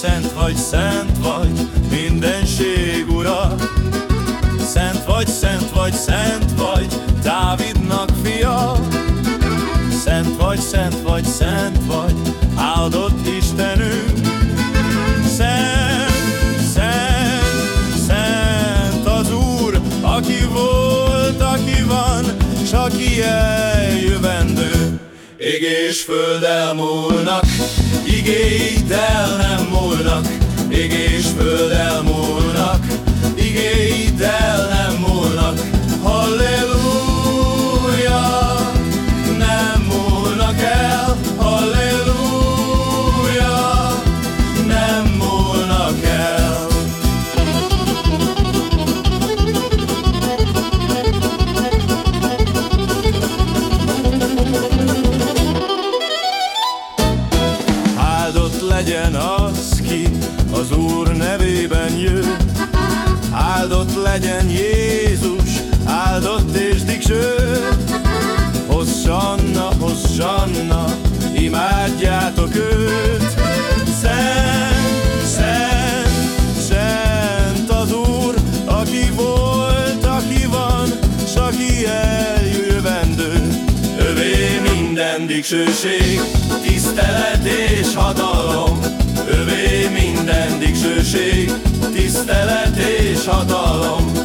Szent vagy, szent vagy, mindenség ura. Szent vagy, szent vagy, szent vagy, Dávidnak fia. Szent vagy, szent vagy, szent vagy, áldott Istenünk. Szent, szent, szent az Úr, aki volt, aki van, s aki eljövendő. Ég és föld elmúlnak, igéid el nem múlnak, ég és föld legyen az, ki az Úr nevében jön. Áldott legyen Jézus, áldott és dicső. Hossanna, hossanna, imádjátok őt. Dicsőség, tisztelet és hatalom. Övé minden dicsőség, tisztelet és hatalom.